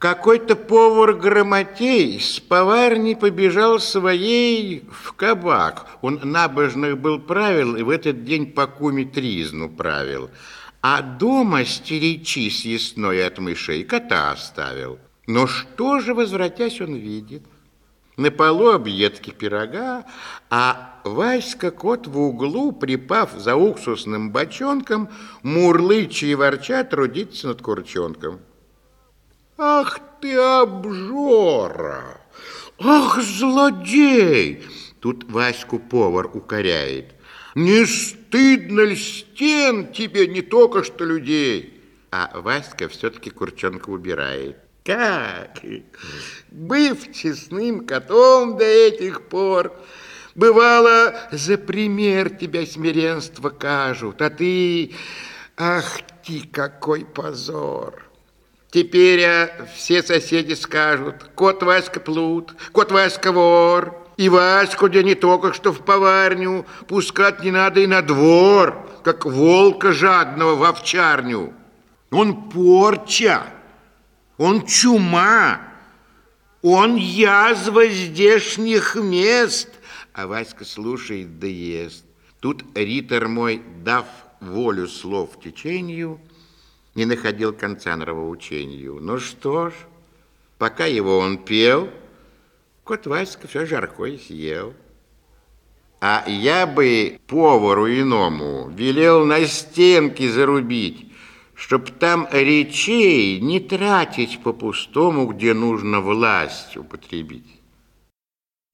Какой-то повар Грамотей с поварни побежал своей в кабак. Он набожных был правил и в этот день по куме тризну правил. А дома стеречи съестной от мышей кота оставил. Но что же, возвратясь, он видит? На полу объедки пирога, а Васька кот в углу, припав за уксусным бочонком, мурлыча и ворча трудится над курчонком. Ах ты обжора! Ах, злодей! Тут Ваську повар укоряет. Не стыдно ли стен тебе не только что людей? А Васька все-таки курчонка убирает. Как? Быв честным котом до этих пор, Бывало, за пример тебя смиренство кажут, А ты, ах ты, какой позор! Теперь а, все соседи скажут, кот Васька плут, кот Васька вор, и Ваську, где не только что в поварню, пускать не надо и на двор, как волка жадного в овчарню. Он порча, он чума, он язва здешних мест. А Васька слушает да ест. Тут ритор мой, дав волю слов течению, не находил конца нравоучению. Ну что ж, пока его он пел, кот Васька все жаркое съел. А я бы повару иному велел на стенки зарубить, чтоб там речей не тратить по-пустому, где нужно власть употребить.